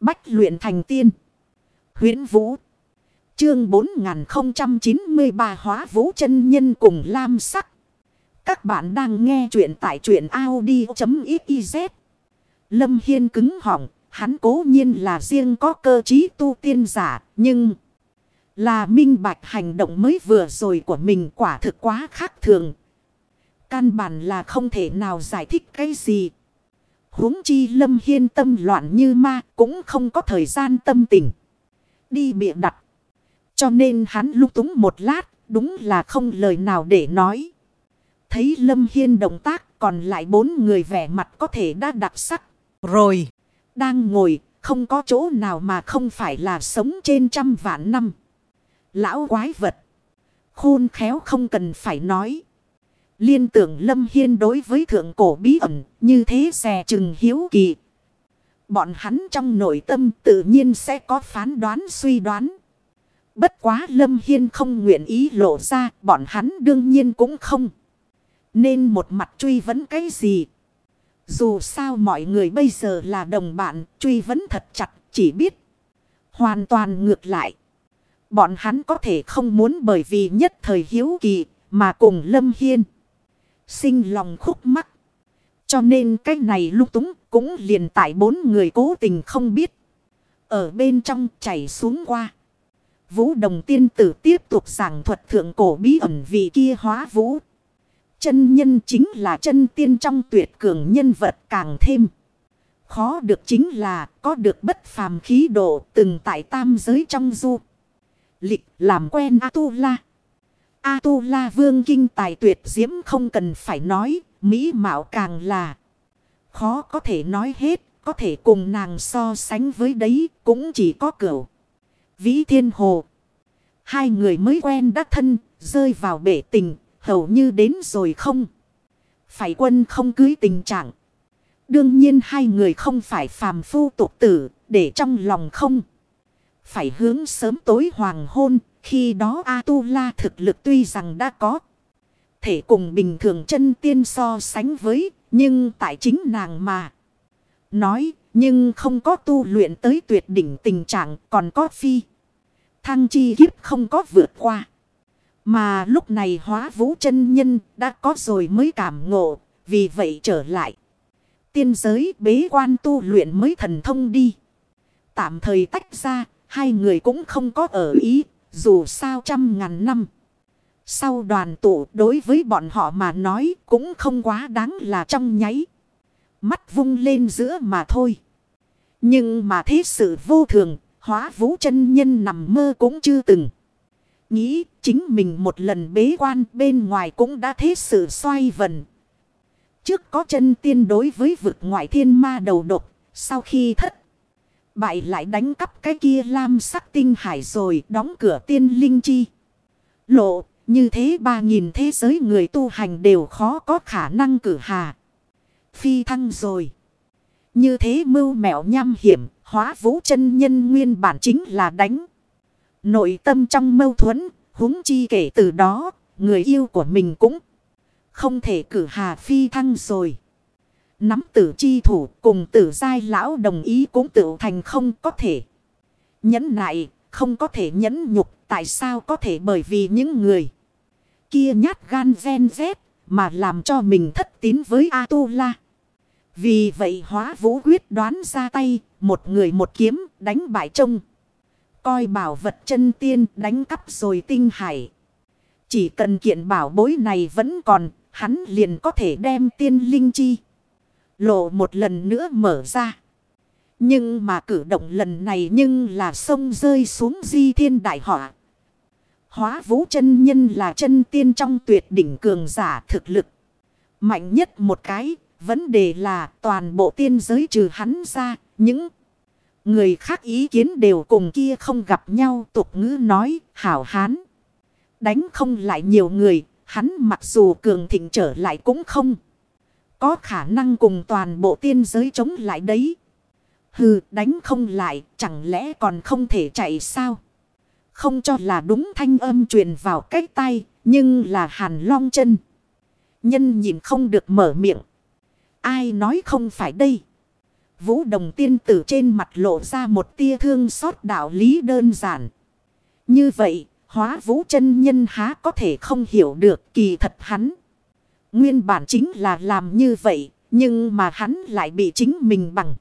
Bách luyện thành tiên. huyễn Vũ. Chương 4093 hóa vũ chân nhân cùng lam sắc. Các bạn đang nghe truyện tại truyện Audi.xyz. Lâm Hiên cứng họng. Hắn cố nhiên là riêng có cơ trí tu tiên giả. Nhưng là minh bạch hành động mới vừa rồi của mình quả thực quá khác thường. Căn bản là không thể nào giải thích cái gì huống chi lâm hiên tâm loạn như ma cũng không có thời gian tâm tình. Đi bịa đặt. Cho nên hắn lúc túng một lát đúng là không lời nào để nói. Thấy lâm hiên động tác còn lại bốn người vẻ mặt có thể đã đặc sắc. Rồi. Đang ngồi không có chỗ nào mà không phải là sống trên trăm vạn năm. Lão quái vật. Khôn khéo không cần phải nói. Liên tưởng Lâm Hiên đối với thượng cổ bí ẩn, như thế xè chừng hiếu kỳ. Bọn hắn trong nội tâm tự nhiên sẽ có phán đoán suy đoán. Bất quá Lâm Hiên không nguyện ý lộ ra, bọn hắn đương nhiên cũng không. Nên một mặt truy vấn cái gì. Dù sao mọi người bây giờ là đồng bạn, truy vấn thật chặt, chỉ biết. Hoàn toàn ngược lại. Bọn hắn có thể không muốn bởi vì nhất thời hiếu kỳ mà cùng Lâm Hiên sinh lòng khúc mắc. Cho nên cái này lúc túng cũng liền tại bốn người cố tình không biết. Ở bên trong chảy xuống qua. Vũ đồng tiên tử tiếp tục giảng thuật thượng cổ bí ẩn vì kia hóa vũ. Chân nhân chính là chân tiên trong tuyệt cường nhân vật càng thêm. Khó được chính là có được bất phàm khí độ từng tại tam giới trong du. Lịch làm quen A-tu-la. A-tu-la vương kinh tài tuyệt diễm không cần phải nói, mỹ mạo càng là khó có thể nói hết, có thể cùng nàng so sánh với đấy cũng chỉ có cửu. Vĩ thiên hồ. Hai người mới quen đắc thân, rơi vào bể tình, hầu như đến rồi không. Phải quân không cưới tình trạng. Đương nhiên hai người không phải phàm phu tục tử, để trong lòng không. Phải hướng sớm tối hoàng hôn, khi đó A-tu-la thực lực tuy rằng đã có. Thể cùng bình thường chân tiên so sánh với. Nhưng tại chính nàng mà. Nói, nhưng không có tu luyện tới tuyệt đỉnh tình trạng, còn có phi. Thăng chi kiếp không có vượt qua. Mà lúc này hóa vũ chân nhân đã có rồi mới cảm ngộ. Vì vậy trở lại. Tiên giới bế quan tu luyện mới thần thông đi. Tạm thời tách ra. Hai người cũng không có ở ý dù sao trăm ngàn năm. Sau đoàn tụ đối với bọn họ mà nói cũng không quá đáng là trong nháy. Mắt vung lên giữa mà thôi. Nhưng mà thế sự vô thường, hóa vũ chân nhân nằm mơ cũng chưa từng. Nghĩ chính mình một lần bế quan bên ngoài cũng đã thế sự xoay vần. Trước có chân tiên đối với vực ngoại thiên ma đầu độc, sau khi thất Bại lại đánh cắp cái kia lam sắc tinh hải rồi đóng cửa tiên linh chi. Lộ, như thế ba nghìn thế giới người tu hành đều khó có khả năng cử hà. Phi thăng rồi. Như thế mưu mẹo nham hiểm, hóa vũ chân nhân nguyên bản chính là đánh. Nội tâm trong mâu thuẫn, huống chi kể từ đó, người yêu của mình cũng không thể cử hà phi thăng rồi. Nắm tử chi thủ cùng tử giai lão đồng ý cũng tự thành không có thể. Nhẫn nại, không có thể nhẫn nhục, tại sao có thể bởi vì những người kia nhát gan gen rét mà làm cho mình thất tín với A-tu-la. Vì vậy hóa vũ quyết đoán ra tay, một người một kiếm đánh bại trông. Coi bảo vật chân tiên đánh cắp rồi tinh hải. Chỉ cần kiện bảo bối này vẫn còn, hắn liền có thể đem tiên linh chi lộ một lần nữa mở ra. Nhưng mà cử động lần này nhưng là sông rơi xuống di thiên đại họa. Hóa vũ chân nhân là chân tiên trong tuyệt đỉnh cường giả thực lực. Mạnh nhất một cái, vấn đề là toàn bộ tiên giới trừ hắn ra, những người khác ý kiến đều cùng kia không gặp nhau tục ngữ nói hảo hán. Đánh không lại nhiều người, hắn mặc dù cường thịnh trở lại cũng không. Có khả năng cùng toàn bộ tiên giới chống lại đấy. Hừ đánh không lại chẳng lẽ còn không thể chạy sao. Không cho là đúng thanh âm truyền vào cách tay nhưng là hàn long chân. Nhân nhìn không được mở miệng. Ai nói không phải đây. Vũ đồng tiên tử trên mặt lộ ra một tia thương xót đạo lý đơn giản. Như vậy, hóa vũ chân nhân há có thể không hiểu được kỳ thật hắn. Nguyên bản chính là làm như vậy, nhưng mà hắn lại bị chính mình bằng.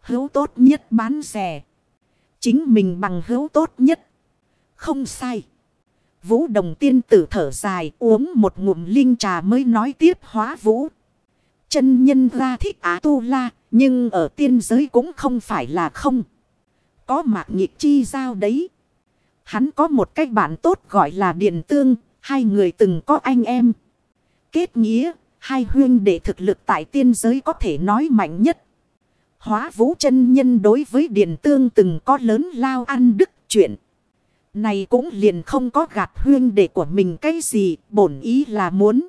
Hữu tốt nhất bán rẻ. Chính mình bằng hữu tốt nhất. Không sai. Vũ đồng tiên tử thở dài uống một ngụm linh trà mới nói tiếp hóa vũ. Chân nhân ra thích Á Tu La. Nhưng ở tiên giới cũng không phải là không. Có mạc nhịp chi giao đấy. Hắn có một cách bạn tốt gọi là Điện Tương. Hai người từng có anh em. Kết nghĩa. Hai huyên để thực lực tại tiên giới có thể nói mạnh nhất. Hóa vũ chân nhân đối với Điền Tương từng có lớn lao ăn đức chuyện. Này cũng liền không có gạt huyên đệ của mình cái gì, bổn ý là muốn.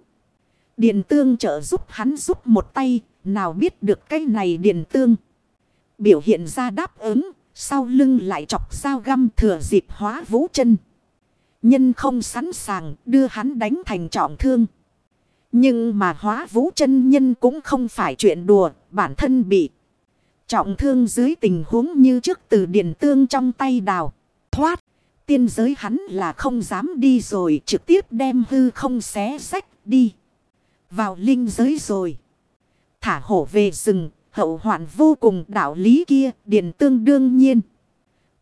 Điền tương trợ giúp hắn giúp một tay, nào biết được cái này Điền tương. Biểu hiện ra đáp ứng, sau lưng lại chọc sao găm thừa dịp hóa vũ chân. Nhân không sẵn sàng đưa hắn đánh thành trọng thương. Nhưng mà hóa vũ chân nhân cũng không phải chuyện đùa, bản thân bị trọng thương dưới tình huống như trước từ điện tương trong tay đào. Thoát! tiên giới hắn là không dám đi rồi trực tiếp đem hư không xé sách đi. Vào linh giới rồi. Thả hổ về rừng, hậu hoạn vô cùng đạo lý kia, điện tương đương nhiên.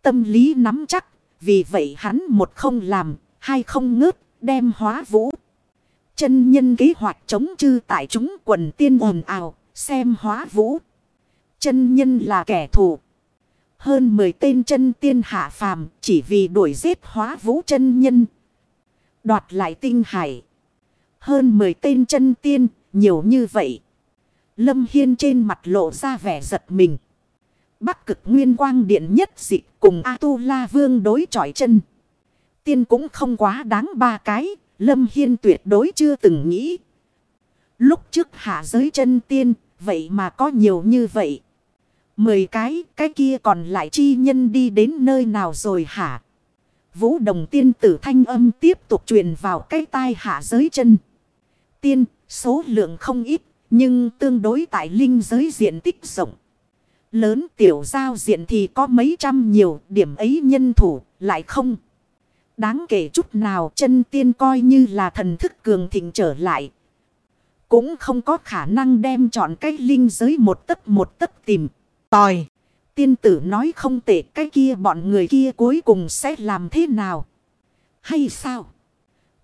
Tâm lý nắm chắc, vì vậy hắn một không làm, hai không ngớt, đem hóa vũ. Chân nhân kế hoạch chống chư tại chúng quần tiên ồn ào, xem hóa vũ. Chân nhân là kẻ thù. Hơn 10 tên chân tiên hạ phàm chỉ vì đuổi giết hóa vũ chân nhân. Đoạt lại tinh hải. Hơn 10 tên chân tiên, nhiều như vậy. Lâm Hiên trên mặt lộ ra vẻ giật mình. Bắc cực nguyên quang điện nhất dị cùng A-tu-la vương đối chọi chân. Tiên cũng không quá đáng ba cái, Lâm Hiên tuyệt đối chưa từng nghĩ. Lúc trước hạ giới chân tiên, vậy mà có nhiều như vậy. Mười cái, cái kia còn lại chi nhân đi đến nơi nào rồi hả? Vũ đồng tiên tử thanh âm tiếp tục truyền vào cái tai hạ giới chân. Tiên, số lượng không ít, nhưng tương đối tại linh giới diện tích rộng. Lớn tiểu giao diện thì có mấy trăm nhiều, điểm ấy nhân thủ, lại không. Đáng kể chút nào chân tiên coi như là thần thức cường thịnh trở lại. Cũng không có khả năng đem chọn cái linh giới một tấc một tấc tìm. Tòi. Tiên tử nói không tệ, cái kia bọn người kia cuối cùng sẽ làm thế nào? Hay sao?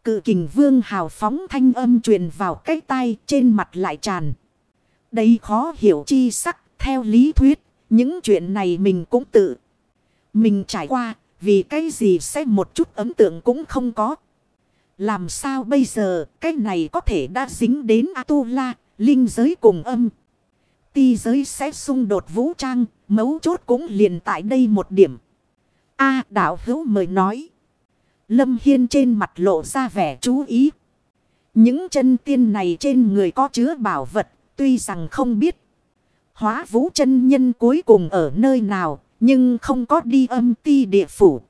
Cự kình vương hào phóng thanh âm truyền vào cái tay trên mặt lại tràn. Đây khó hiểu chi sắc, theo lý thuyết. Những chuyện này mình cũng tự. Mình trải qua vì cái gì sẽ một chút ấn tượng cũng không có. Làm sao bây giờ cái này có thể đã dính đến Atula linh giới cùng âm ti giới sẽ xung đột vũ trang, mấu chốt cũng liền tại đây một điểm. A đạo hữu mời nói. Lâm Hiên trên mặt lộ ra vẻ chú ý. Những chân tiên này trên người có chứa bảo vật, tuy rằng không biết. Hóa vũ chân nhân cuối cùng ở nơi nào, nhưng không có đi âm ti địa phủ.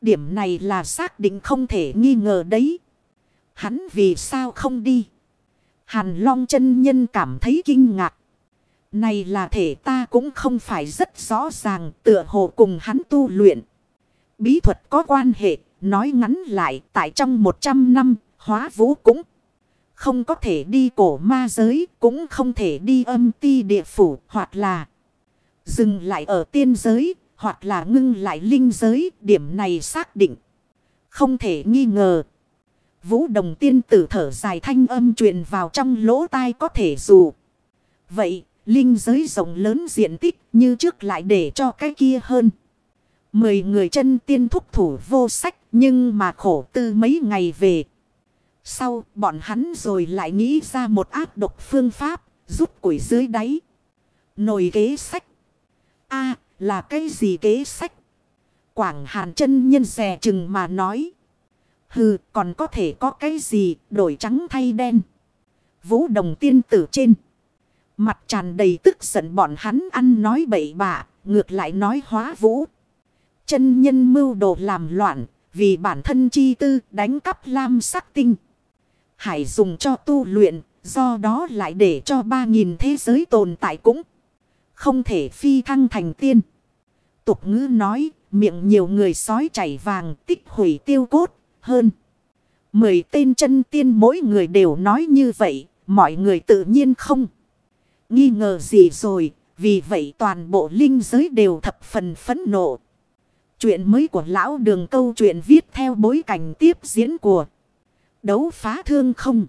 Điểm này là xác định không thể nghi ngờ đấy. Hắn vì sao không đi? Hàn Long chân nhân cảm thấy kinh ngạc. Này là thể ta cũng không phải rất rõ ràng tựa hồ cùng hắn tu luyện. Bí thuật có quan hệ, nói ngắn lại tại trong 100 năm, hóa vũ cũng không có thể đi cổ ma giới, cũng không thể đi âm ti địa phủ, hoặc là dừng lại ở tiên giới, hoặc là ngưng lại linh giới, điểm này xác định. Không thể nghi ngờ. Vũ đồng tiên tử thở dài thanh âm truyền vào trong lỗ tai có thể dù. Vậy, Linh giới rộng lớn diện tích như trước lại để cho cái kia hơn. Mười người chân tiên thúc thủ vô sách nhưng mà khổ tư mấy ngày về. Sau bọn hắn rồi lại nghĩ ra một áp độc phương pháp giúp củi dưới đáy. Nồi kế sách a là cái gì kế sách? Quảng hàn chân nhân rè chừng mà nói. Hừ còn có thể có cái gì đổi trắng thay đen. Vũ đồng tiên tử trên. Mặt tràn đầy tức giận bọn hắn ăn nói bậy bạ, ngược lại nói hóa vũ. Chân nhân mưu đồ làm loạn, vì bản thân chi tư đánh cắp lam sắc tinh. Hải dùng cho tu luyện, do đó lại để cho ba nghìn thế giới tồn tại cũng không thể phi thăng thành tiên. Tục ngữ nói, miệng nhiều người sói chảy vàng tích hủy tiêu cốt hơn. Mười tên chân tiên mỗi người đều nói như vậy, mọi người tự nhiên không. Nghi ngờ gì rồi, vì vậy toàn bộ linh giới đều thập phần phấn nộ. Chuyện mới của lão đường câu chuyện viết theo bối cảnh tiếp diễn của đấu phá thương không.